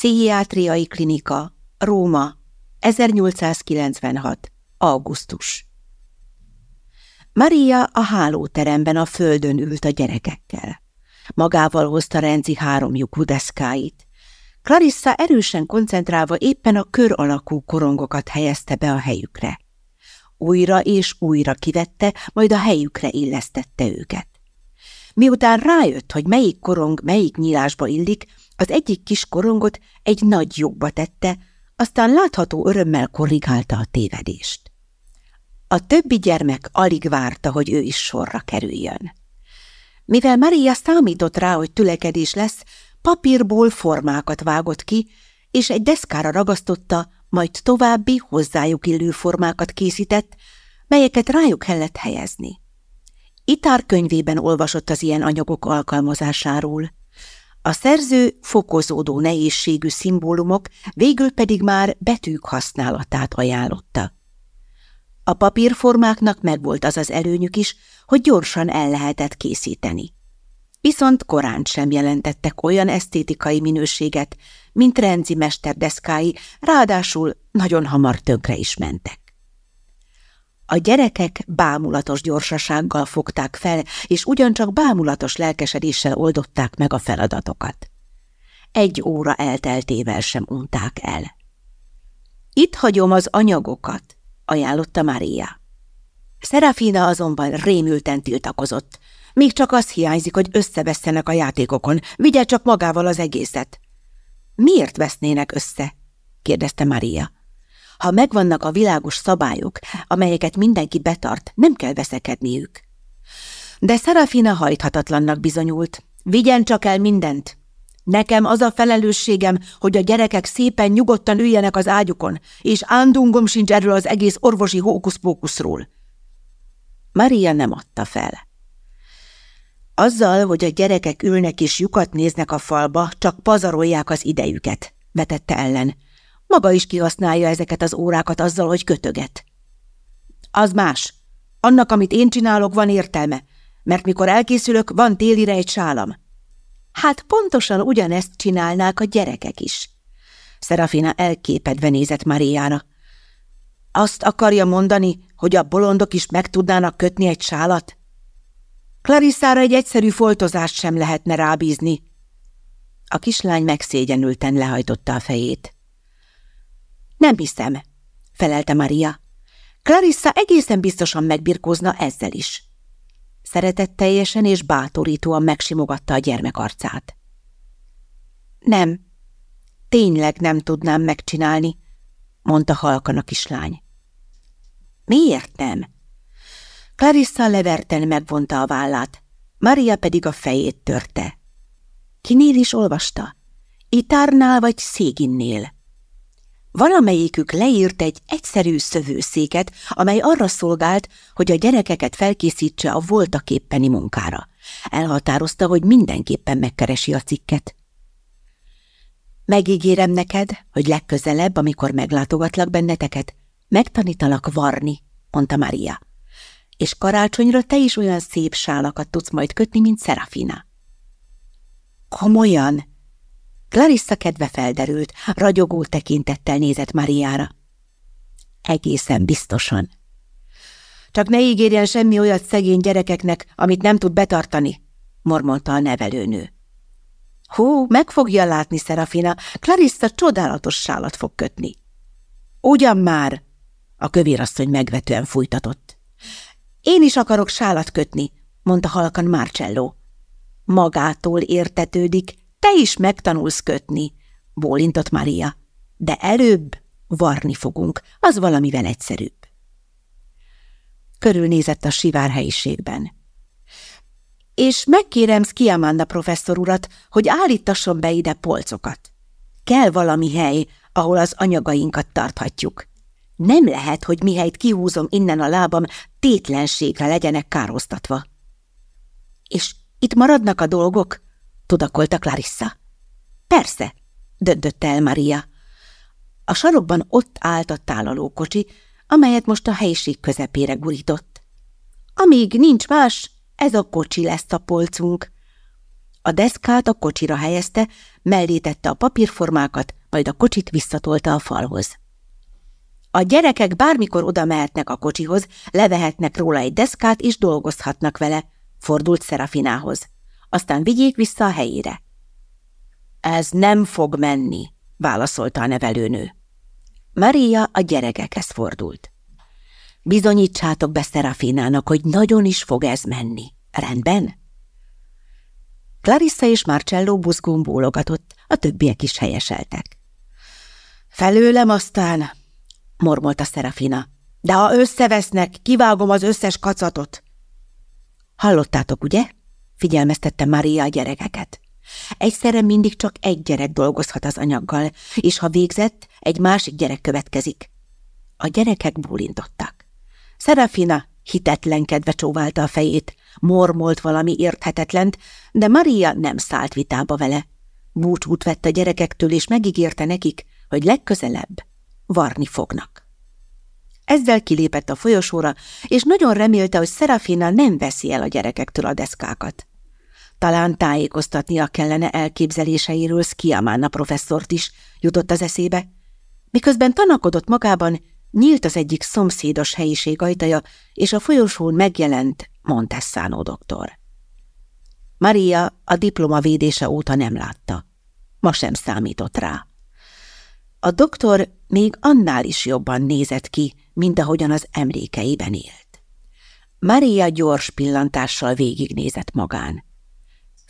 Pszichiátriai klinika, Róma, 1896. augusztus. Maria a hálóteremben a földön ült a gyerekekkel. Magával hozta Renzi három lyukú deszkáit. Clarissa erősen koncentrálva éppen a kör alakú korongokat helyezte be a helyükre. Újra és újra kivette, majd a helyükre illesztette őket. Miután rájött, hogy melyik korong melyik nyílásba illik, az egyik kis korongot egy nagy lyukba tette, aztán látható örömmel korrigálta a tévedést. A többi gyermek alig várta, hogy ő is sorra kerüljön. Mivel Maria számított rá, hogy tülekedés lesz, papírból formákat vágott ki, és egy deszkára ragasztotta, majd további hozzájuk illő formákat készített, melyeket rájuk kellett helyezni. Itár könyvében olvasott az ilyen anyagok alkalmazásáról. A szerző fokozódó nehézségű szimbólumok, végül pedig már betűk használatát ajánlotta. A papírformáknak megvolt az az előnyük is, hogy gyorsan el lehetett készíteni. Viszont korán sem jelentettek olyan esztétikai minőséget, mint Renzi mesterdeszkái, ráadásul nagyon hamar tönkre is mentek. A gyerekek bámulatos gyorsasággal fogták fel, és ugyancsak bámulatos lelkesedéssel oldották meg a feladatokat. Egy óra elteltével sem unták el. Itt hagyom az anyagokat, ajánlotta Mária. Szerafina azonban rémülten tiltakozott. Még csak az hiányzik, hogy összevesztenek a játékokon, vigye csak magával az egészet. Miért vesznének össze? kérdezte Maria. Ha megvannak a világos szabályok, amelyeket mindenki betart, nem kell veszekedniük. De Szerafina hajthatatlannak bizonyult. Vigyen csak el mindent. Nekem az a felelősségem, hogy a gyerekek szépen nyugodtan üljenek az ágyukon, és ándungom sincs erről az egész orvosi hókuszpókuszról. Maria nem adta fel. Azzal, hogy a gyerekek ülnek és lyukat néznek a falba, csak pazarolják az idejüket, vetette ellen. Maga is kihasználja ezeket az órákat azzal, hogy kötöget. Az más. Annak, amit én csinálok, van értelme, mert mikor elkészülök, van télire egy sálam. Hát pontosan ugyanezt csinálnák a gyerekek is. Szerafina elképedve nézett Mariára. Azt akarja mondani, hogy a bolondok is meg tudnának kötni egy sálat? Clarissára egy egyszerű foltozást sem lehetne rábízni. A kislány megszégyenülten lehajtotta a fejét. Nem hiszem, felelte Maria. Clarissa egészen biztosan megbirkózna ezzel is. Szeretetteljesen és bátorítóan megsimogatta a gyermek arcát. Nem, tényleg nem tudnám megcsinálni, mondta halkan a kislány. Miért nem? Clarissa leverten megvonta a vállát, Maria pedig a fejét törte. Kinél is olvasta? Itárnál vagy Széginnél? Valamelyikük leírt egy egyszerű szövőszéket, amely arra szolgált, hogy a gyerekeket felkészítse a voltaképpeni munkára. Elhatározta, hogy mindenképpen megkeresi a cikket. Megígérem neked, hogy legközelebb, amikor meglátogatlak benneteket, megtanítalak varni, mondta Maria. És karácsonyra te is olyan szép sálakat tudsz majd kötni, mint Serafina. Komolyan? Clarissa kedve felderült, ragyogó tekintettel nézett Mariára. Egészen biztosan. Csak ne ígérjen semmi olyat szegény gyerekeknek, amit nem tud betartani, mormolta a nevelőnő. Hú, meg fogja látni, Szerafina, Clarissa csodálatos sálat fog kötni. Ugyan már, a kövérasszony megvetően fújtatott. Én is akarok sálat kötni, mondta halkan Marcello. Magától értetődik, te is megtanulsz kötni, bólintott Maria. De előbb varni fogunk, az valamivel egyszerűbb. Körülnézett a sivár helyiségben. És megkérem Skiamanda professzor urat, hogy állítasson be ide polcokat. Kell valami hely, ahol az anyagainkat tarthatjuk. Nem lehet, hogy mihelyt kihúzom innen a lábam, tétlenségre legyenek károsztatva. És itt maradnak a dolgok? Tudakolta Clarissa. Persze, döntötte el Maria. A sarokban ott állt a tálalókocsi, amelyet most a helyiség közepére gurított. Amíg nincs más, ez a kocsi lesz a polcunk. A deszkát a kocsira helyezte, mellé tette a papírformákat, majd a kocsit visszatolta a falhoz. A gyerekek bármikor oda mehetnek a kocsihoz, levehetnek róla egy deszkát és dolgozhatnak vele, fordult Szerafinához. Aztán vigyék vissza a helyére. Ez nem fog menni, válaszolta a nevelőnő. Maria a gyerekekhez fordult. Bizonyítsátok be Szerafinának, hogy nagyon is fog ez menni. Rendben? Clarissa és Marcello buzgón bólogatott, a többiek is helyeseltek. Felőlem aztán, mormolta Szerafina, de ha összevesznek, kivágom az összes kacatot. Hallottátok, ugye? Figyelmeztette Maria a gyerekeket. Egyszerre mindig csak egy gyerek dolgozhat az anyaggal, és ha végzett, egy másik gyerek következik. A gyerekek bólintottak. Szerafina hitetlenkedve csóválta a fejét, mormolt valami érthetetlent, de Maria nem szállt vitába vele. Búcsút vett a gyerekektől, és megígérte nekik, hogy legközelebb varni fognak. Ezzel kilépett a folyosóra, és nagyon remélte, hogy Serafina nem veszi el a gyerekektől a deszkákat. Talán tájékoztatnia kellene elképzeléseiről Skiamána professzort is, jutott az eszébe. Miközben tanakodott magában, nyílt az egyik szomszédos helyiség ajtaja, és a folyosón megjelent Montessano doktor. Maria a diploma védése óta nem látta. Ma sem számított rá. A doktor még annál is jobban nézett ki, mint ahogyan az emlékeiben élt. Maria gyors pillantással végignézett magán.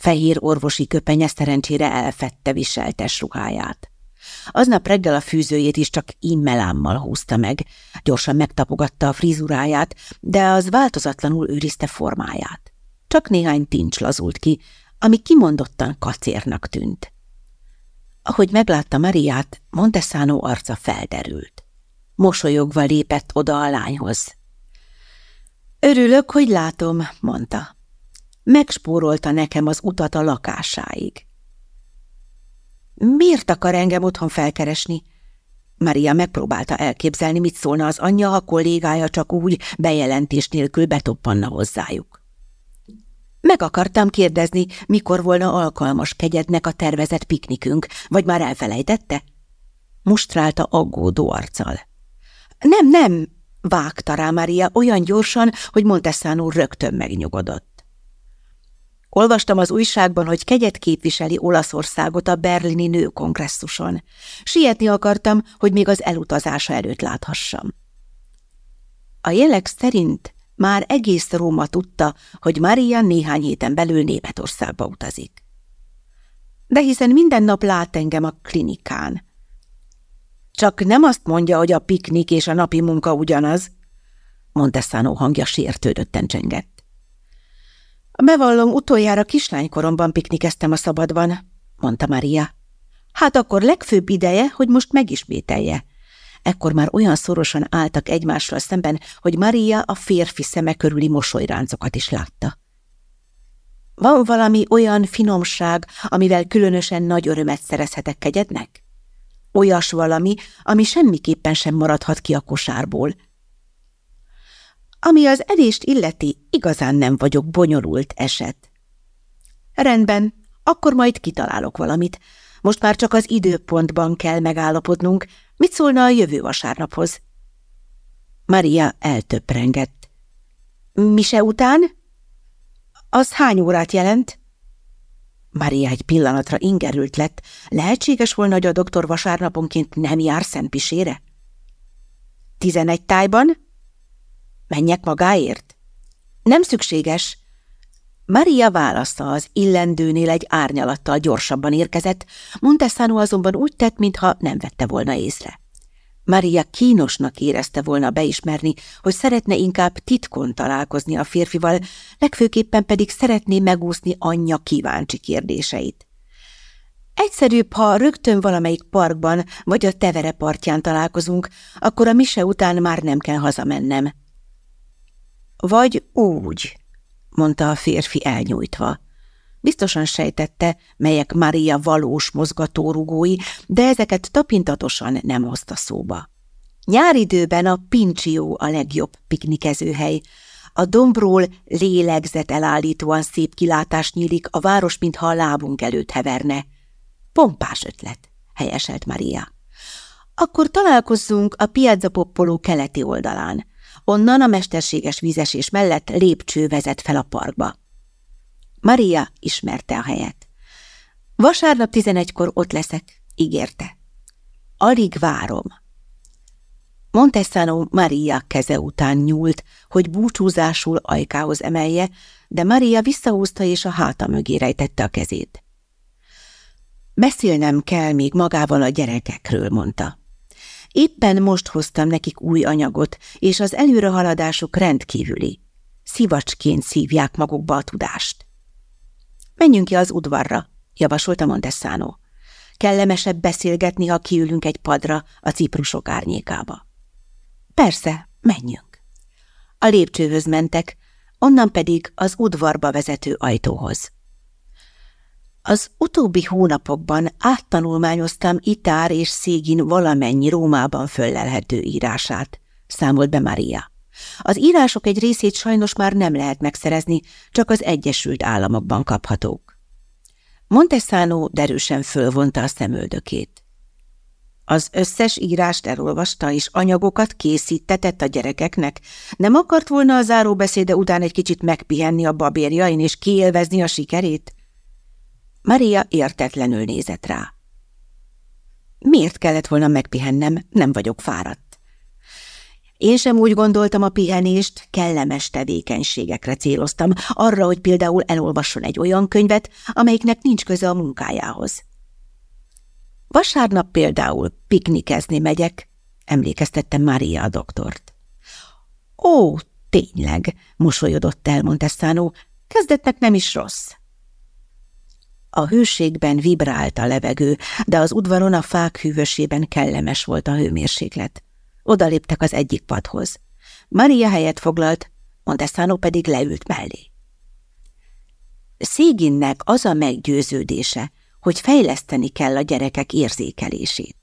Fehér orvosi köpenye szerencsére elfette viseltes ruháját. Aznap reggel a fűzőjét is csak immelámmal húzta meg, gyorsan megtapogatta a frizuráját, de az változatlanul őrizte formáját. Csak néhány tincs lazult ki, ami kimondottan kacérnak tűnt. Ahogy meglátta Mariát, Montesano arca felderült. Mosolyogva lépett oda a lányhoz. Örülök, hogy látom, mondta. Megspórolta nekem az utat a lakásáig. Miért akar engem otthon felkeresni? Maria megpróbálta elképzelni, mit szólna az anyja, ha kollégája csak úgy bejelentés nélkül betoppanna hozzájuk. Meg akartam kérdezni, mikor volna alkalmas kegyednek a tervezett piknikünk, vagy már elfelejtette? Mustrálta aggódó arccal. Nem, nem, vágta rá Maria olyan gyorsan, hogy Montessano rögtön megnyugodott. Olvastam az újságban, hogy kegyet képviseli Olaszországot a berlini nőkongresszuson. Sietni akartam, hogy még az elutazása előtt láthassam. A jelek szerint már egész Róma tudta, hogy Maria néhány héten belül Németországba utazik. De hiszen minden nap lát engem a klinikán. Csak nem azt mondja, hogy a piknik és a napi munka ugyanaz, Montessano hangja sértődötten csengett. Bevallom, utoljára kislánykoromban piknikeztem a szabadban, mondta Maria. Hát akkor legfőbb ideje, hogy most megismételje. Ekkor már olyan szorosan álltak egymással szemben, hogy Maria a férfi szeme körüli mosolyráncokat is látta. Van valami olyan finomság, amivel különösen nagy örömet szerezhetek kegyednek? Olyas valami, ami semmiképpen sem maradhat ki a kosárból. Ami az evést illeti, igazán nem vagyok bonyolult eset. Rendben, akkor majd kitalálok valamit. Most már csak az időpontban kell megállapodnunk, Mit szólna a jövő vasárnaphoz? Maria eltöprengett. Mise után? Az hány órát jelent? Maria egy pillanatra ingerült lett. Lehetséges volna, hogy a doktor vasárnaponként nem jár szentpisére? Tizenegy tájban? Menjek magáért? Nem szükséges. Maria válasza az illendőnél egy árnyalattal gyorsabban érkezett, Montessano azonban úgy tett, mintha nem vette volna észre. Maria kínosnak érezte volna beismerni, hogy szeretne inkább titkon találkozni a férfival, legfőképpen pedig szeretné megúszni anyja kíváncsi kérdéseit. Egyszerűbb, ha rögtön valamelyik parkban vagy a tevere partján találkozunk, akkor a mise után már nem kell hazamennem. Vagy úgy, mondta a férfi elnyújtva. Biztosan sejtette, melyek Maria valós mozgatórugói, de ezeket tapintatosan nem hozta szóba. Nyáridőben a Pincsio a legjobb piknikezőhely. A dombról lélegzet elállítóan szép kilátás nyílik, a város, mintha a lábunk előtt heverne. Pompás ötlet, helyeselt Maria. Akkor találkozzunk a Piazza Poppoló keleti oldalán. Onnan a mesterséges vízesés mellett lépcső vezet fel a parkba. Maria ismerte a helyet. Vasárnap tizenegykor ott leszek, ígérte. Alig várom. Montessano Maria keze után nyúlt, hogy búcsúzásul ajkához emelje, de Maria visszahúzta és a háta mögé rejtette a kezét. Beszélnem kell még magával a gyerekekről, mondta. Éppen most hoztam nekik új anyagot, és az előrehaladásuk rendkívüli. Szivacsként szívják magukba a tudást. Menjünk ki az udvarra, javasolta Montessano. Kellemesebb beszélgetni, ha kiülünk egy padra a ciprusok árnyékába. Persze, menjünk. A lépcsőhöz mentek, onnan pedig az udvarba vezető ajtóhoz. Az utóbbi hónapokban áttanulmányoztam Itár és Szégin valamennyi Rómában föllelhető írását, számolt be Maria. Az írások egy részét sajnos már nem lehet megszerezni, csak az Egyesült Államokban kaphatók. Montessano derűsen fölvonta a szemöldökét. Az összes írást elolvasta, és anyagokat készítetett a gyerekeknek. Nem akart volna a záróbeszéde után egy kicsit megpihenni a babérjain és kiélvezni a sikerét? Maria értetlenül nézett rá. Miért kellett volna megpihennem? Nem vagyok fáradt. Én sem úgy gondoltam a pihenést, kellemes tevékenységekre céloztam, arra, hogy például elolvasson egy olyan könyvet, amelyiknek nincs köze a munkájához. Vasárnap például piknikezni megyek, emlékeztette Mária a doktort. Ó, tényleg, mosolyodott el Montessano, kezdetnek nem is rossz. A hőségben vibrált a levegő, de az udvaron a fák hűvösében kellemes volt a hőmérséklet. Odaléptek az egyik padhoz. Maria helyet foglalt, Montessano pedig leült mellé. Széginnek az a meggyőződése, hogy fejleszteni kell a gyerekek érzékelését.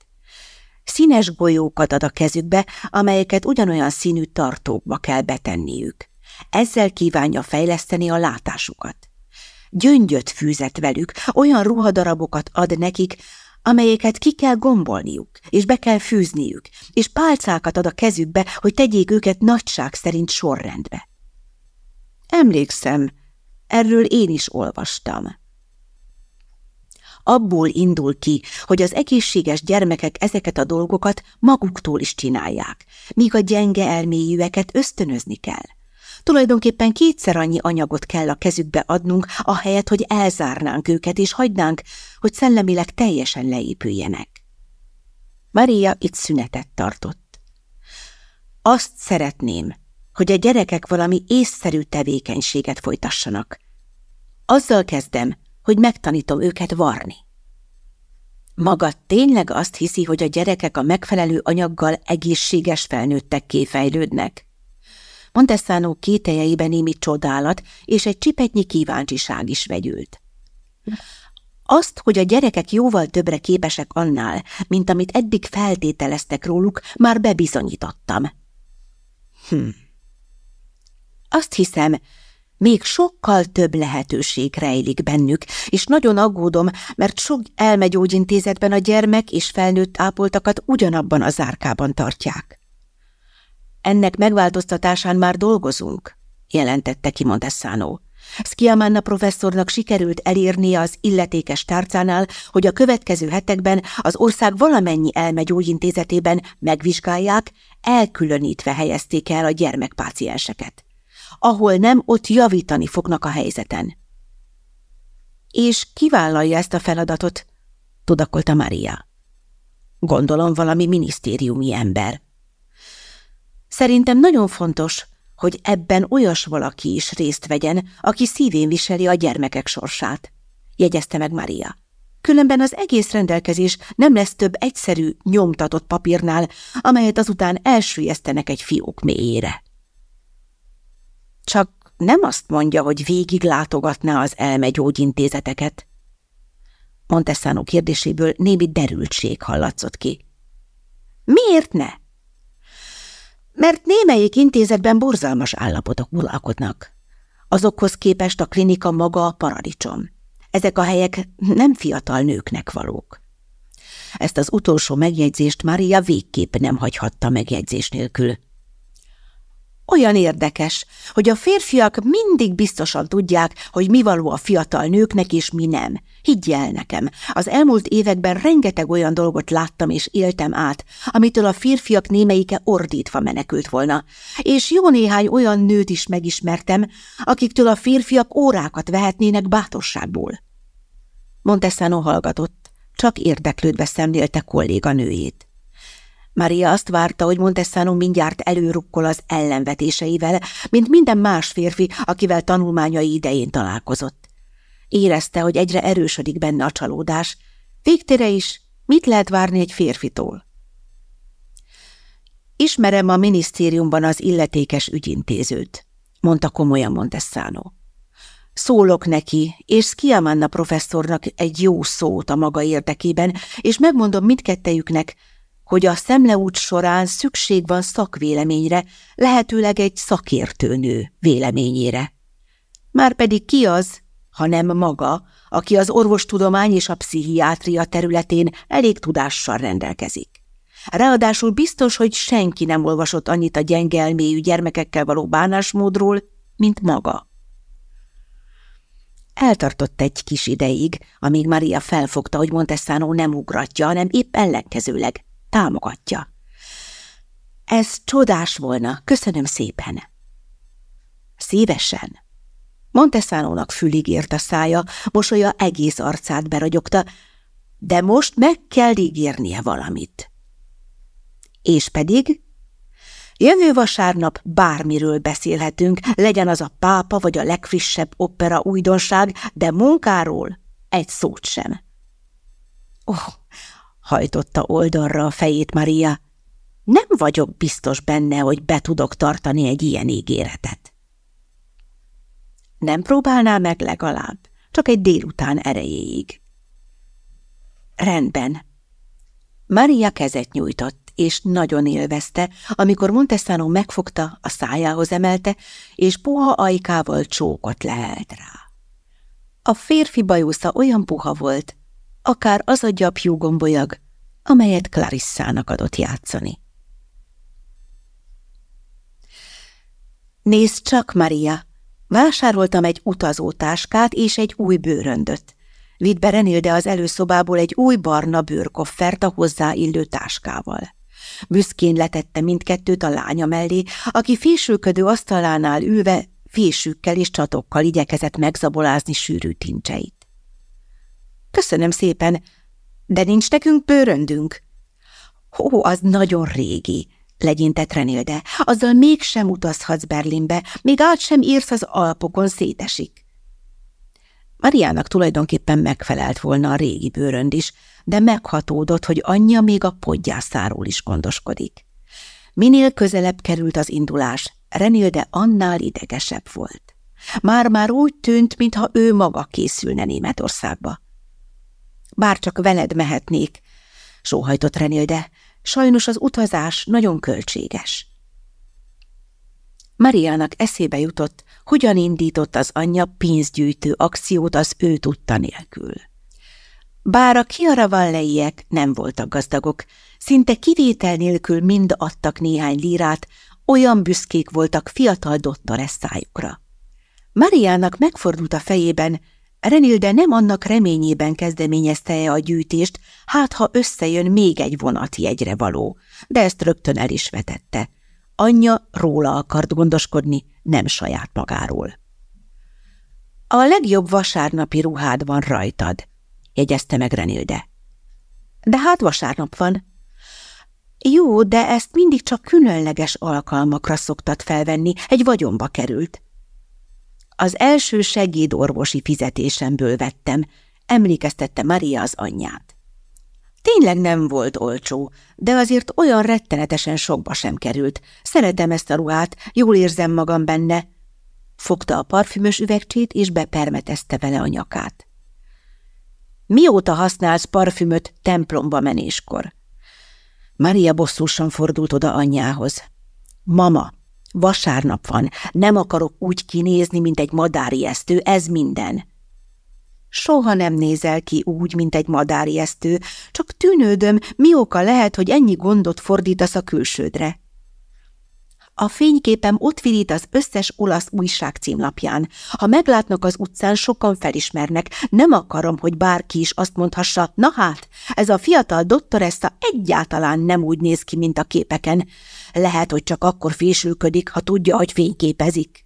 Színes golyókat ad a kezükbe, amelyeket ugyanolyan színű tartókba kell betenniük. Ezzel kívánja fejleszteni a látásukat. Gyöngyöt fűzet velük, olyan ruhadarabokat ad nekik, amelyeket ki kell gombolniuk, és be kell fűzniük, és pálcákat ad a kezükbe, hogy tegyék őket nagyság szerint sorrendbe. Emlékszem, erről én is olvastam abból indul ki, hogy az egészséges gyermekek ezeket a dolgokat maguktól is csinálják, míg a gyenge elméjűeket ösztönözni kell. Tulajdonképpen kétszer annyi anyagot kell a kezükbe adnunk, ahelyett, hogy elzárnánk őket, és hagynánk, hogy szellemileg teljesen leépüljenek. Maria itt szünetet tartott. Azt szeretném, hogy a gyerekek valami észszerű tevékenységet folytassanak. Azzal kezdem, hogy megtanítom őket varni. Maga tényleg azt hiszi, hogy a gyerekek a megfelelő anyaggal egészséges felnőttekké fejlődnek? Montessano kételjeiben némi csodálat és egy csipetnyi kíváncsiság is vegyült. Azt, hogy a gyerekek jóval többre képesek annál, mint amit eddig feltételeztek róluk, már bebizonyítottam. Hm. Azt hiszem, még sokkal több lehetőség rejlik bennük, és nagyon aggódom, mert sok elmegyógyintézetben a gyermek és felnőtt ápoltakat ugyanabban az árkában tartják. Ennek megváltoztatásán már dolgozunk, jelentette ki Montessano. Schiamanna professzornak sikerült elérnie az illetékes tárcánál, hogy a következő hetekben az ország valamennyi elmegyógyintézetében megvizsgálják, elkülönítve helyezték el a gyermekpácienseket ahol nem, ott javítani fognak a helyzeten. És kivállalja ezt a feladatot, tudakolta Maria. Gondolom valami minisztériumi ember. Szerintem nagyon fontos, hogy ebben olyas valaki is részt vegyen, aki szívén viseli a gyermekek sorsát, jegyezte meg Maria. Különben az egész rendelkezés nem lesz több egyszerű, nyomtatott papírnál, amelyet azután elsüllyesztenek egy fiók mélyére. Csak nem azt mondja, hogy végig látogatná az elmegyógyintézeteket. Montessano kérdéséből némi derültség hallatszott ki. Miért ne? Mert némelyik intézetben borzalmas állapotok uralkodnak. Azokhoz képest a klinika maga a paradicsom. Ezek a helyek nem fiatal nőknek valók. Ezt az utolsó megjegyzést Mária végképp nem hagyhatta megjegyzés nélkül. Olyan érdekes, hogy a férfiak mindig biztosan tudják, hogy mi való a fiatal nőknek és mi nem. Higgy el nekem, az elmúlt években rengeteg olyan dolgot láttam és éltem át, amitől a férfiak némelyike ordítva menekült volna, és jó néhány olyan nőt is megismertem, akiktől a férfiak órákat vehetnének bátorságból. Montessano hallgatott, csak érdeklődve szemlélte kolléganőjét. Maria azt várta, hogy Montessano mindjárt előrukkol az ellenvetéseivel, mint minden más férfi, akivel tanulmányai idején találkozott. Érezte, hogy egyre erősödik benne a csalódás. Végtére is, mit lehet várni egy férfitól? Ismerem a minisztériumban az illetékes ügyintézőt, mondta komolyan Montessano. Szólok neki, és Skiamanna professzornak egy jó szót a maga érdekében, és megmondom mindkettejüknek, hogy a szemleút során szükség van szakvéleményre, lehetőleg egy szakértőnő véleményére. Márpedig ki az, ha nem maga, aki az orvostudomány és a pszichiátria területén elég tudással rendelkezik. Ráadásul biztos, hogy senki nem olvasott annyit a gyenge elmélyű gyermekekkel való bánásmódról, mint maga. Eltartott egy kis ideig, amíg Maria felfogta, hogy Montessano nem ugratja, hanem épp ellenkezőleg támogatja. Ez csodás volna, köszönöm szépen. Szívesen. Monteszánónak fülig ért a szája, mosolya egész arcát beragyogta, de most meg kell ígérnie valamit. És pedig Jövő vasárnap bármiről beszélhetünk, legyen az a pápa vagy a legfrissebb opera újdonság, de munkáról egy szót sem. Oh, hajtotta oldalra a fejét Maria. Nem vagyok biztos benne, hogy be tudok tartani egy ilyen ígéretet. Nem próbálná meg legalább, csak egy délután erejéig. Rendben. Maria kezet nyújtott, és nagyon élvezte, amikor Montessano megfogta, a szájához emelte, és puha ajkával csókot lehelt rá. A férfi bajusza olyan puha volt, akár az a gyapjú gombolyag, amelyet Clarissának adott játszani. Nézd csak, Maria! Vásároltam egy utazótáskát és egy új bőröndöt. Vitt be az előszobából egy új barna bőrkoffert a hozzáillő táskával. Büszkén letette mindkettőt a lánya mellé, aki fésülködő asztalánál ülve fésükkel és csatokkal igyekezett megzabolázni sűrű tincseit. Köszönöm szépen, de nincs nekünk bőröndünk. Ó, az nagyon régi, legyintett Renilde. Azzal mégsem utazhatsz Berlinbe, még át sem írsz az Alpokon szétesik. Mariának tulajdonképpen megfelelt volna a régi bőrönd is, de meghatódott, hogy anyja még a podgyászáról is gondoskodik. Minél közelebb került az indulás, Renilde annál idegesebb volt. Már-már úgy tűnt, mintha ő maga készülne Németországba. Bár csak veled mehetnék, sóhajtott Renilde, sajnos az utazás nagyon költséges. Mariának eszébe jutott, hogyan indított az anyja pénzgyűjtő akciót az ő tudta nélkül. Bár a kiaravalleiek nem voltak gazdagok, szinte kivétel nélkül mind adtak néhány lírát, olyan büszkék voltak fiatal dottoresszájukra. Mariának megfordult a fejében, Renilde nem annak reményében kezdeményezte-e a gyűjtést, hát ha összejön még egy vonatjegyre való, de ezt rögtön el is vetette. Anyja róla akart gondoskodni, nem saját magáról. A legjobb vasárnapi ruhád van rajtad, jegyezte meg Renilde. De hát vasárnap van. Jó, de ezt mindig csak különleges alkalmakra szoktad felvenni, egy vagyonba került. Az első segédorvosi fizetésemből vettem, emlékeztette Maria az anyját. Tényleg nem volt olcsó, de azért olyan rettenetesen sokba sem került. Szeretem ezt a ruhát, jól érzem magam benne. Fogta a parfümös üvegcsét, és bepermetezte vele a nyakát. Mióta használsz parfümöt templomba menéskor? Maria bosszúsan fordult oda anyjához. Mama, vasárnap van, nem akarok úgy kinézni, mint egy madáriesztő, ez minden. Soha nem nézel ki úgy, mint egy madáriesztő, csak tűnődöm, mi oka lehet, hogy ennyi gondot fordítasz a külsődre. A fényképem ott virít az összes olasz újság címlapján. Ha meglátnak az utcán, sokan felismernek. Nem akarom, hogy bárki is azt mondhassa, na hát, ez a fiatal doktoressa egyáltalán nem úgy néz ki, mint a képeken. Lehet, hogy csak akkor fésülködik, ha tudja, hogy fényképezik.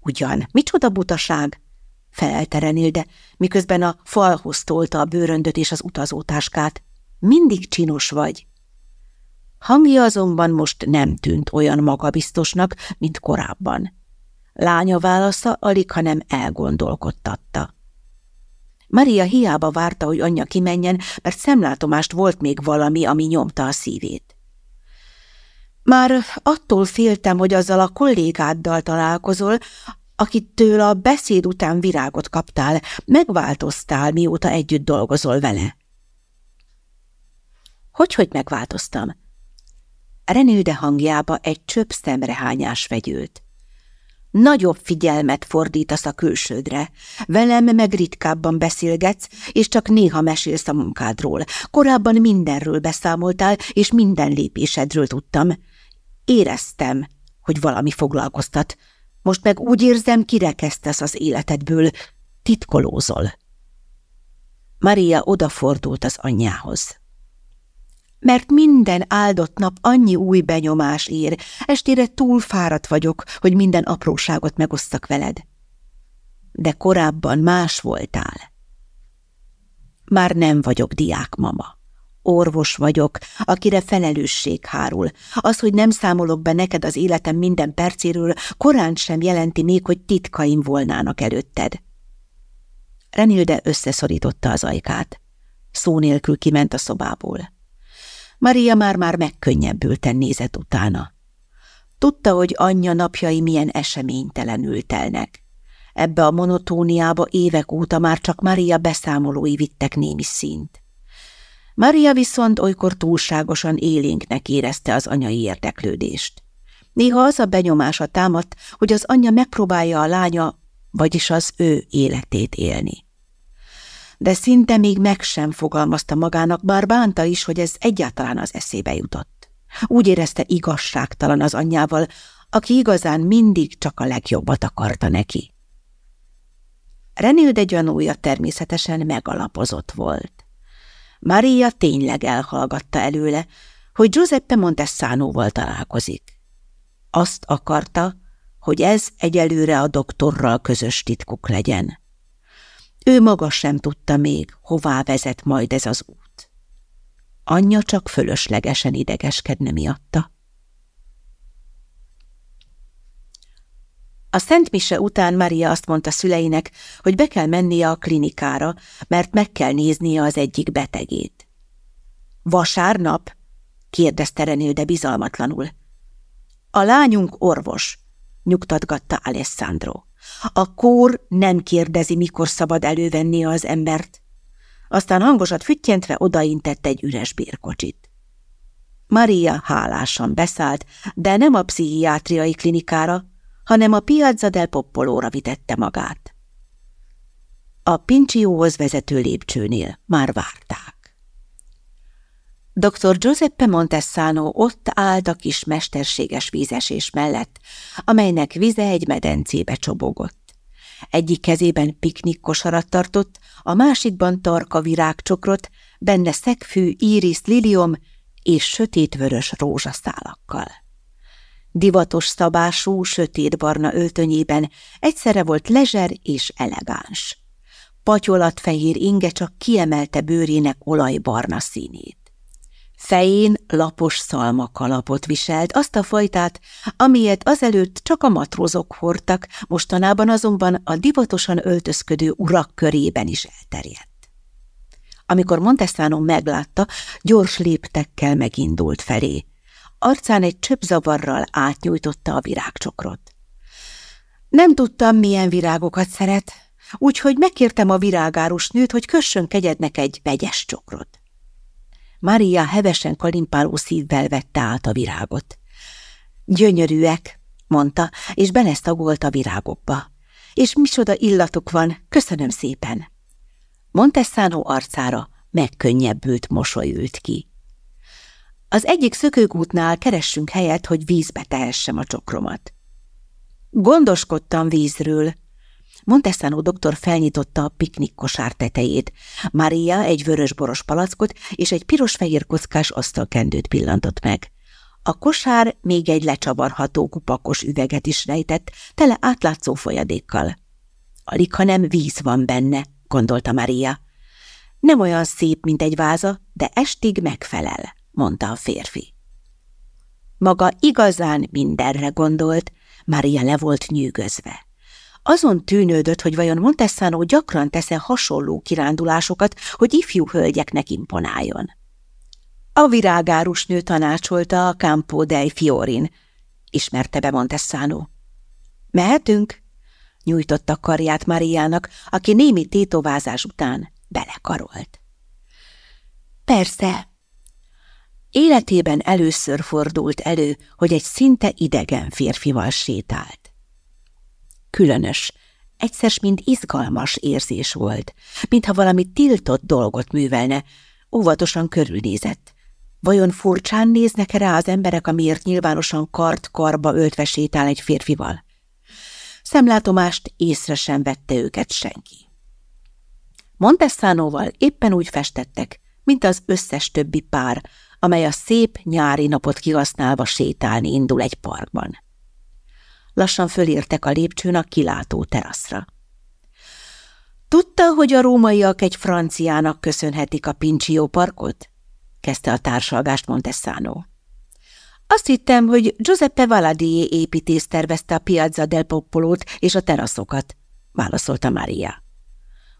Ugyan, micsoda butaság? felelte Renilde, miközben a falhoz tolta a bőröndöt és az utazótáskát. Mindig csinos vagy. Hangja azonban most nem tűnt olyan magabiztosnak, mint korábban. Lánya válasza alig, hanem elgondolkodtatta. Maria hiába várta, hogy anyja kimenjen, mert szemlátomást volt még valami, ami nyomta a szívét. Már attól féltem, hogy azzal a kollégáddal találkozol, akitől a beszéd után virágot kaptál, megváltoztál, mióta együtt dolgozol vele. Hogy, hogy megváltoztam? Renilde hangjába egy csöpp szemrehányás vegyült. Nagyobb figyelmet fordítasz a külsődre. Velem meg ritkábban beszélgetsz, és csak néha mesélsz a munkádról. Korábban mindenről beszámoltál, és minden lépésedről tudtam. Éreztem, hogy valami foglalkoztat. Most meg úgy érzem, kirekesztesz az életedből, titkolózol. Maria odafordult az anyjához mert minden áldott nap annyi új benyomás ér, estére túl fáradt vagyok, hogy minden apróságot megosztak veled. De korábban más voltál. Már nem vagyok diákmama. Orvos vagyok, akire felelősség hárul. Az, hogy nem számolok be neked az életem minden percéről, korán sem jelenti még, hogy titkaim volnának előtted. Renilde összeszorította az ajkát. Szó nélkül kiment a szobából. Maria már-már megkönnyebbülten nézett utána. Tudta, hogy anyja napjai milyen eseménytelenül telnek. Ebbe a monotóniába évek óta már csak Maria beszámolói vittek némi színt. Maria viszont olykor túlságosan élénknek érezte az anyai érdeklődést. Néha az a benyomása támadt, hogy az anyja megpróbálja a lánya, vagyis az ő életét élni de szinte még meg sem fogalmazta magának, bár bánta is, hogy ez egyáltalán az eszébe jutott. Úgy érezte igazságtalan az anyjával, aki igazán mindig csak a legjobbat akarta neki. Renilde gyanúja természetesen megalapozott volt. Maria tényleg elhallgatta előle, hogy Giuseppe Montessánóval találkozik. Azt akarta, hogy ez egyelőre a doktorral közös titkuk legyen. Ő maga sem tudta még, hová vezet majd ez az út. Anyja csak fölöslegesen idegeskedne miatta. A Szent Mise után Maria azt mondta szüleinek, hogy be kell mennie a klinikára, mert meg kell néznie az egyik betegét. Vasárnap? kérdezte Renilde bizalmatlanul. A lányunk orvos, nyugtatgatta Alessandro. A kór nem kérdezi, mikor szabad elővenni az embert. Aztán hangosat füttyentve odaintett egy üres bérkocsit. Maria hálásan beszállt, de nem a pszichiátriai klinikára, hanem a Piazza del Poppolóra vitette magát. A Pincsióhoz vezető lépcsőnél már várták. Dr. Giuseppe Montessano ott állt a kis mesterséges vízesés mellett, amelynek vize egy medencébe csobogott. Egyik kezében piknik kosarat tartott, a másikban tarka virágcsokrot, benne szegfű, íris, lilium és sötétvörös rózsaszálakkal. Divatos szabású, sötétbarna öltönyében egyszerre volt lezser és elegáns. Patyolatfehér inge csak kiemelte bőrének olajbarna színét. Fején lapos szalmakalapot viselt, azt a fajtát, amilyet azelőtt csak a matrózok hordtak, mostanában azonban a divatosan öltözködő urak körében is elterjedt. Amikor Montessano meglátta, gyors léptekkel megindult felé. Arcán egy csöpzavarral átnyújtotta a virágcsokrot. Nem tudtam, milyen virágokat szeret, úgyhogy megkértem a virágárus nőt, hogy kössön kegyednek egy vegyes csokrot. Maria hevesen kalimpáló szívvel vette át a virágot. Gyönyörűek, mondta, és belesztagolt a virágokba. És micsoda illatuk van, köszönöm szépen. Montessano arcára megkönnyebbült mosolyült ki. Az egyik szökőkútnál keressünk helyet, hogy vízbe tehessem a csokromat. Gondoskodtam vízről. Montessano doktor felnyitotta a piknik kosár tetejét. Maria egy vörös-boros palackot és egy piros-fehér kockás asztalkendőt pillantott meg. A kosár még egy lecsavarható kupakos üveget is rejtett, tele átlátszó folyadékkal. Alig, ha nem víz van benne, gondolta Maria. Nem olyan szép, mint egy váza, de estig megfelel, mondta a férfi. Maga igazán mindenre gondolt, Maria le volt nyűgözve. Azon tűnődött, hogy vajon Montessano gyakran tesz-e hasonló kirándulásokat, hogy ifjú hölgyeknek imponáljon. A virágárus nő tanácsolta a Campo dei Fiorin, ismerte be Montessano. Mehetünk? Nyújtotta karját Mariának, aki némi tétovázás után belekarolt. Persze. Életében először fordult elő, hogy egy szinte idegen férfival sétált. Különös, egyszer mind izgalmas érzés volt, mintha valami tiltott dolgot művelne, óvatosan körülnézett. Vajon furcsán néznek -e rá az emberek, amiért nyilvánosan kart-karba öltve sétál egy férfival? Szemlátomást észre sem vette őket senki. Montessánóval éppen úgy festettek, mint az összes többi pár, amely a szép nyári napot kihasználva sétálni indul egy parkban. Lassan fölértek a lépcsőn a kilátó teraszra. Tudta, hogy a rómaiak egy franciának köszönhetik a Pincio parkot? kezdte a társalgást Montessano. Azt hittem, hogy Giuseppe Valadié építész tervezte a Piazza del Popolót és a teraszokat, válaszolta Maria.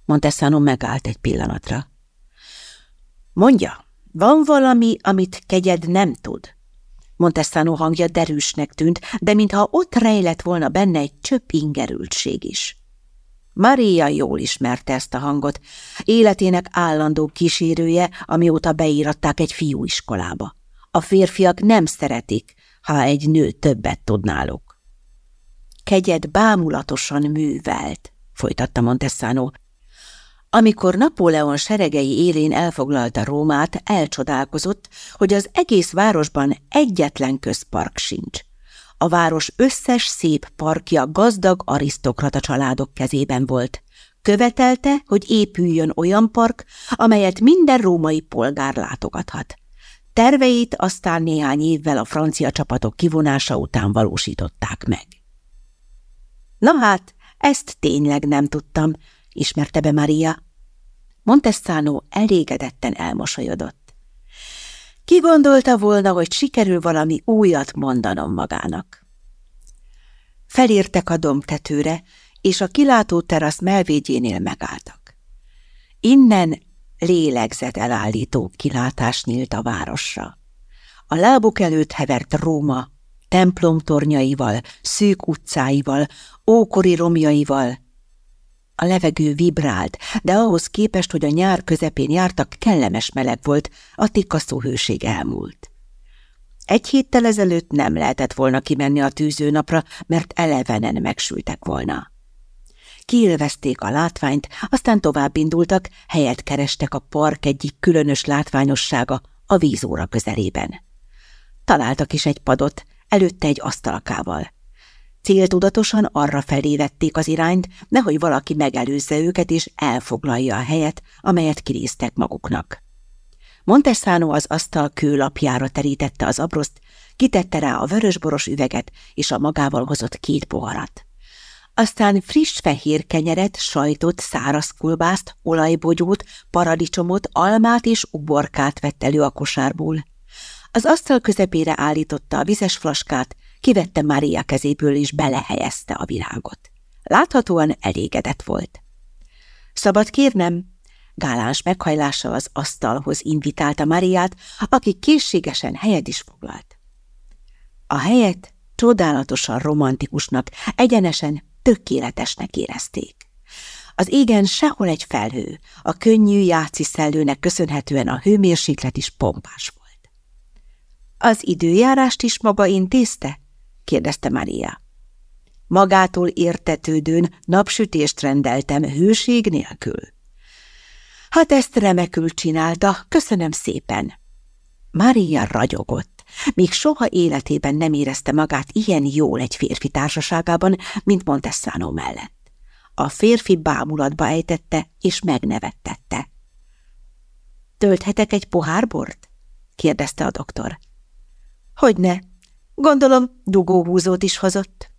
Montessano megállt egy pillanatra. Mondja, van valami, amit kegyed nem tud? Montessano hangja derűsnek tűnt, de mintha ott rejlett volna benne egy csöpp ingerültség is. Maria jól ismerte ezt a hangot, életének állandó kísérője, amióta beíratták egy fiúiskolába. A férfiak nem szeretik, ha egy nő többet tud náluk. Kegyed bámulatosan művelt, folytatta Montessano. Amikor Napóleon seregei élén elfoglalta Rómát, elcsodálkozott, hogy az egész városban egyetlen közpark sincs. A város összes szép parkja gazdag arisztokrata családok kezében volt. Követelte, hogy épüljön olyan park, amelyet minden római polgár látogathat. Terveit aztán néhány évvel a francia csapatok kivonása után valósították meg. Na hát, ezt tényleg nem tudtam, ismerte be Maria. Montessano elégedetten elmosolyodott. Ki gondolta volna, hogy sikerül valami újat mondanom magának? Felértek a dombtetőre, és a kilátó terasz melvédjénél megálltak. Innen lélegzet elállító kilátás nyílt a városra. A lábuk előtt hevert Róma, templomtornyaival, szűk utcáival, ókori romjaival, a levegő vibrált, de ahhoz képest, hogy a nyár közepén jártak, kellemes meleg volt, a tikkasztó hőség elmúlt. Egy héttel ezelőtt nem lehetett volna kimenni a tűzőnapra, mert elevenen megsültek volna. Kiélvezték a látványt, aztán tovább indultak, helyet kerestek a park egyik különös látványossága, a vízóra közelében. Találtak is egy padot, előtte egy asztalkával. Céltudatosan arra felé vették az irányt, nehogy valaki megelőzze őket és elfoglalja a helyet, amelyet kiréztek maguknak. Montessano az asztal kőlapjára terítette az abroszt, kitette rá a vörösboros üveget és a magával hozott két poharat. Aztán friss fehér kenyeret, sajtot, száraz kulbászt, olajbogyót, paradicsomot, almát és uborkát vett elő a kosárból. Az asztal közepére állította a vizes flaskát, kivette Mária kezéből és belehelyezte a virágot. Láthatóan elégedett volt. Szabad kérnem? Gáláns meghajlással az asztalhoz invitálta Mariát, aki készségesen helyet is foglalt. A helyet csodálatosan romantikusnak, egyenesen tökéletesnek érezték. Az égen sehol egy felhő, a könnyű játszi szellőnek köszönhetően a hőmérséklet is pompás volt. Az időjárást is maga intézte? Kérdezte Maria. Magától értetődőn napsütést rendeltem hőség nélkül. Hát ezt remekül csinálta, köszönöm szépen. Maria ragyogott, még soha életében nem érezte magát ilyen jól egy férfi társaságában, mint Montessano mellett. A férfi bámulatba ejtette és megnevettette. Tölthetek egy pohár bort? kérdezte a doktor. Hogyne, gondolom dugóhúzót is hozott.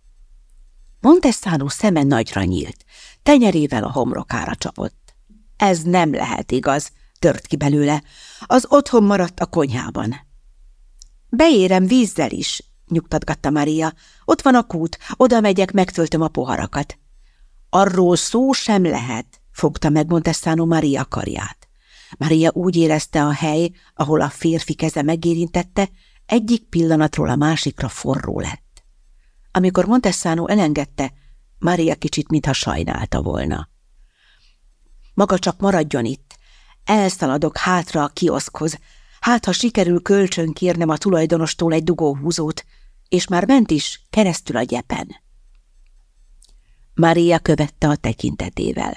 Montessano szeme nagyra nyílt, tenyerével a homrokára csapott. Ez nem lehet igaz, tört ki belőle. Az otthon maradt a konyhában. Beérem vízzel is, nyugtatgatta Maria. Ott van a kút, oda megyek, megtöltöm a poharakat. Arról szó sem lehet, fogta meg Montessano Maria karját. Maria úgy érezte a hely, ahol a férfi keze megérintette, egyik pillanatról a másikra forró lett. Amikor Montessano elengedte, Maria kicsit mintha sajnálta volna. Maga csak maradjon itt. Elszaladok hátra a kioszkhoz. Hát, ha sikerül kölcsön kérnem a tulajdonostól egy dugóhúzót, és már ment is, keresztül a gyepen. Maria követte a tekintetével.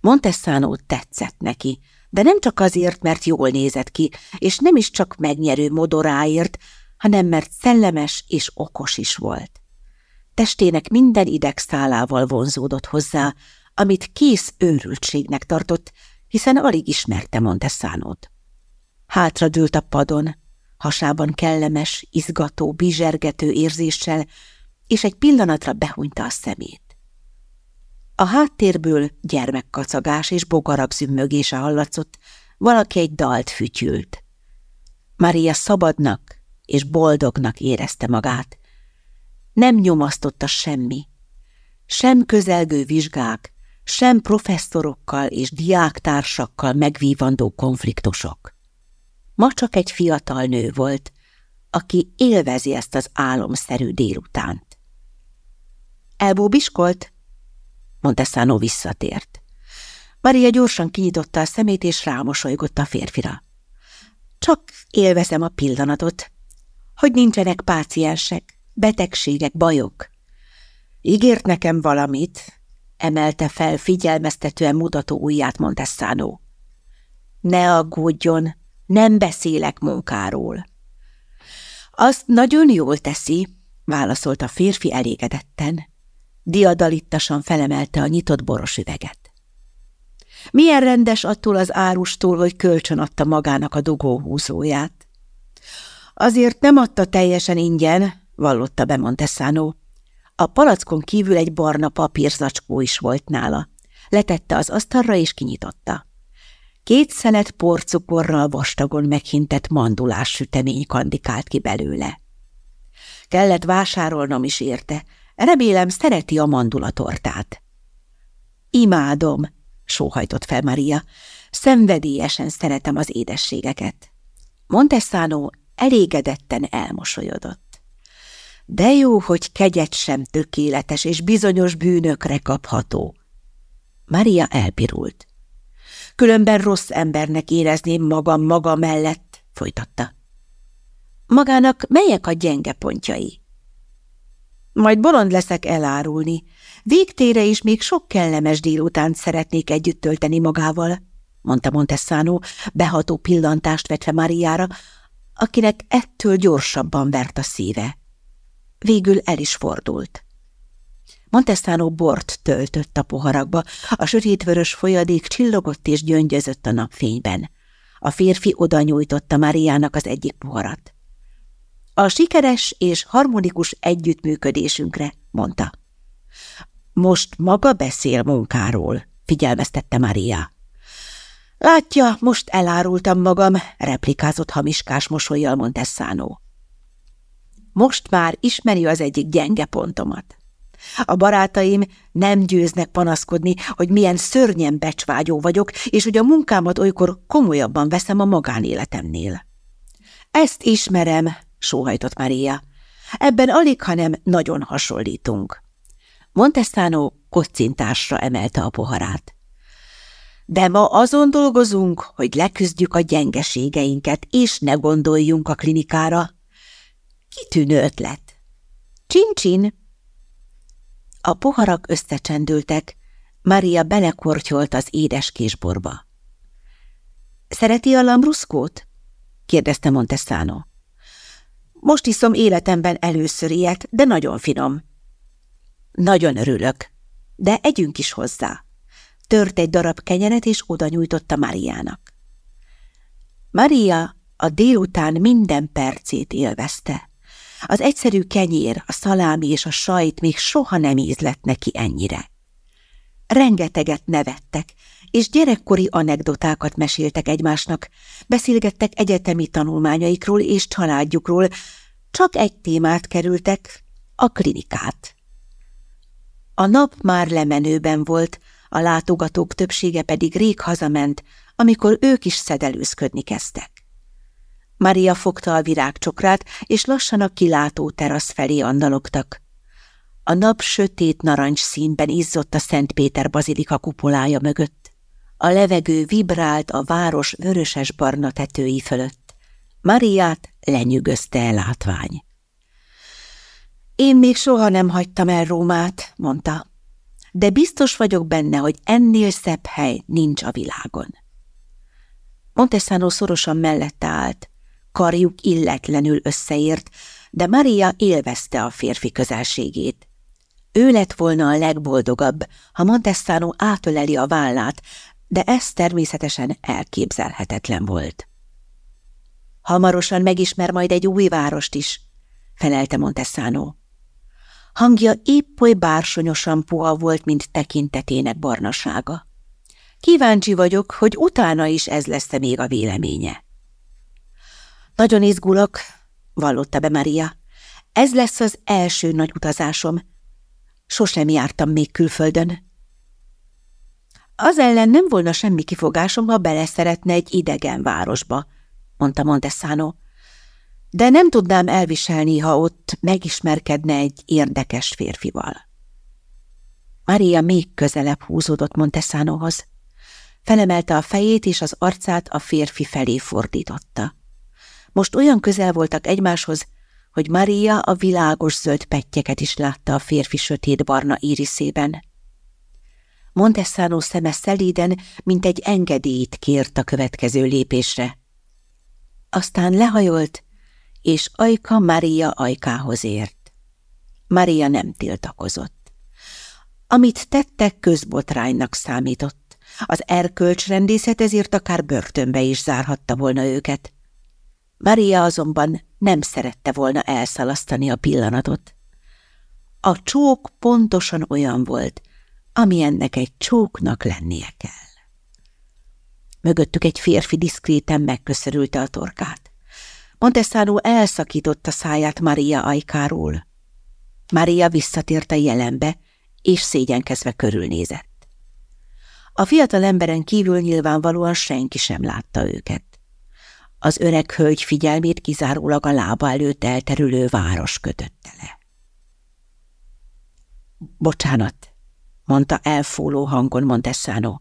Montessano tetszett neki, de nem csak azért, mert jól nézett ki, és nem is csak megnyerő modoráért, hanem mert szellemes és okos is volt. Testének minden idegszálával vonzódott hozzá, amit kész őrültségnek tartott, hiszen alig ismerte Montessanót. Hátradőlt a padon, hasában kellemes, izgató, bizsergető érzéssel, és egy pillanatra behunyta a szemét. A háttérből gyermekkacagás és bogarak zümmögése hallatszott, valaki egy dalt fütyült. Maria szabadnak és boldognak érezte magát. Nem nyomasztotta semmi. Sem közelgő vizsgák, sem professzorokkal és diáktársakkal megvívandó konfliktusok. Ma csak egy fiatal nő volt, aki élvezi ezt az álomszerű délutánt. Elbóbiskolt? Montessano visszatért. Maria gyorsan kinyitotta a szemét, és rámosolygott a férfira. Csak élvezem a pillanatot, hogy nincsenek páciensek, betegségek, bajok. Ígért nekem valamit, emelte fel figyelmeztetően mutató ujját Montessano. Ne aggódjon, nem beszélek munkáról. Azt nagyon jól teszi, válaszolt a férfi elégedetten. Diadalittasan felemelte a nyitott boros üveget. Milyen rendes attól az árustól, hogy kölcsön adta magának a dugóhúzóját. Azért nem adta teljesen ingyen, vallotta be Montessano. A palackon kívül egy barna papírzacskó is volt nála. Letette az asztalra és kinyitotta. Két szelet porcukorral vastagon meghintett mandulás sütemény kandikált ki belőle. Kellett vásárolnom is érte. Remélem, szereti a mandulatortát. Imádom, sóhajtott fel Maria. Szenvedélyesen szeretem az édességeket. Montessano elégedetten elmosolyodott. De jó, hogy kegyet sem tökéletes és bizonyos bűnökre kapható. Maria elpirult. Különben rossz embernek érezném magam maga mellett, folytatta. Magának melyek a gyenge pontjai? Majd bolond leszek elárulni. Végtére is még sok kellemes délutánt szeretnék együtt tölteni magával, mondta Montessano, beható pillantást vetve Mariára, akinek ettől gyorsabban vert a szíve. Végül el is fordult. Montessano bort töltött a poharakba, a sötétvörös folyadék csillogott és gyöngyözött a napfényben. A férfi oda nyújtotta Mariának az egyik poharat. A sikeres és harmonikus együttműködésünkre, mondta. Most maga beszél munkáról, figyelmeztette Maria. Látja, most elárultam magam, replikázott hamiskás mosolyjal Montessano. Most már ismeri az egyik gyenge pontomat. A barátaim nem győznek panaszkodni, hogy milyen szörnyen becsvágyó vagyok, és hogy a munkámat olykor komolyabban veszem a magánéletemnél. Ezt ismerem, sóhajtott Maria. Ebben alig, hanem nagyon hasonlítunk. Montessano kocintásra emelte a poharát. De ma azon dolgozunk, hogy leküzdjük a gyengeségeinket, és ne gondoljunk a klinikára, Kitűnő ötlet. Csincsin! A poharak összecsendültek, Maria belekortyolt az édes kisborba. Szereti a lambruscót? kérdezte Montessano. Most iszom életemben először ilyet, de nagyon finom. Nagyon örülök, de együnk is hozzá. Tört egy darab kenyeret, és oda nyújtotta Mariának. Maria a délután minden percét élvezte. Az egyszerű kenyér, a szalámi és a sajt még soha nem ízlett neki ennyire. Rengeteget nevettek, és gyerekkori anekdotákat meséltek egymásnak, beszélgettek egyetemi tanulmányaikról és családjukról, csak egy témát kerültek, a klinikát. A nap már lemenőben volt, a látogatók többsége pedig rég hazament, amikor ők is szedelőzködni kezdtek. Maria fogta a virágcsokrát, és lassan a kilátó terasz felé andalogtak. A nap sötét narancs színben izzott a Szent Péter bazilika kupolája mögött. A levegő vibrált a város vöröses-barna tetői fölött. Mariát lenyűgözte el látvány. Én még soha nem hagytam el Rómát, mondta, de biztos vagyok benne, hogy ennél szebb hely nincs a világon. Montesano szorosan mellette állt, karjuk illetlenül összeért, de Maria élvezte a férfi közelségét. Ő lett volna a legboldogabb, ha Montessano átöleli a vállát, de ez természetesen elképzelhetetlen volt. Hamarosan megismer majd egy új várost is, felelte Montessano. Hangja épp oly bársonyosan puha volt, mint tekintetének barnasága. Kíváncsi vagyok, hogy utána is ez lesz-e még a véleménye. Nagyon izgulok, vallotta be Maria. Ez lesz az első nagy utazásom. Sosem jártam még külföldön. Az ellen nem volna semmi kifogásom, ha beleszeretne egy idegen városba, mondta Montessano. De nem tudnám elviselni, ha ott megismerkedne egy érdekes férfival. Maria még közelebb húzódott Montessanohoz. Felemelte a fejét, és az arcát a férfi felé fordította. Most olyan közel voltak egymáshoz, hogy Maria a világos zöld pettyeket is látta a férfi sötét-barna íriszében. Montessano szeme szelíden, mint egy engedélyt kért a következő lépésre. Aztán lehajolt, és Ajka Maria ajkához ért. Maria nem tiltakozott. Amit tettek, közbotránynak számított. Az erkölcsrendészet ezért akár börtönbe is zárhatta volna őket. Maria azonban nem szerette volna elszalasztani a pillanatot. A csók pontosan olyan volt, ami ennek egy csóknak lennie kell. Mögöttük egy férfi diszkréten megköszörülte a torkát. Montessano elszakította száját Maria ajkáról. Maria visszatért a jelenbe, és szégyenkezve körülnézett. A fiatal emberen kívül nyilvánvalóan senki sem látta őket. Az öreg hölgy figyelmét kizárólag a lába előtt elterülő város kötötte le. Bocsánat, mondta elfóló hangon Montessano.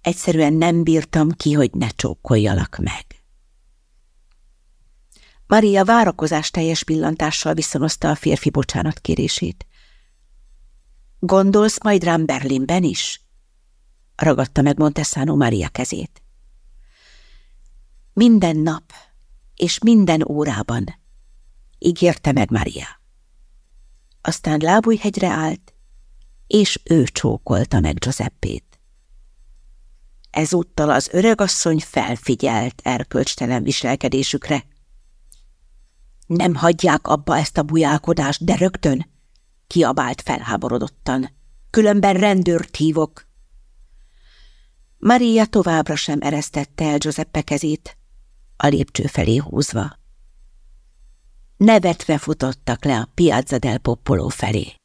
Egyszerűen nem bírtam ki, hogy ne csókoljalak meg. Maria várakozás teljes pillantással viszonozta a férfi bocsánat kérését. Gondolsz majd rám Berlinben is? Ragadta meg Montessano Maria kezét. Minden nap és minden órában, ígérte meg Maria. Aztán lábújhegyre állt, és ő csókolta meg Giuseppét. Ezúttal az öregasszony felfigyelt erkölcstelen viselkedésükre. Nem hagyják abba ezt a bujálkodást, de rögtön, kiabált felháborodottan. Különben rendőrt hívok. Maria továbbra sem eresztette el Giuseppe kezét, a lépcső felé húzva. Nevetve futottak le a Piazza del Popolo felé.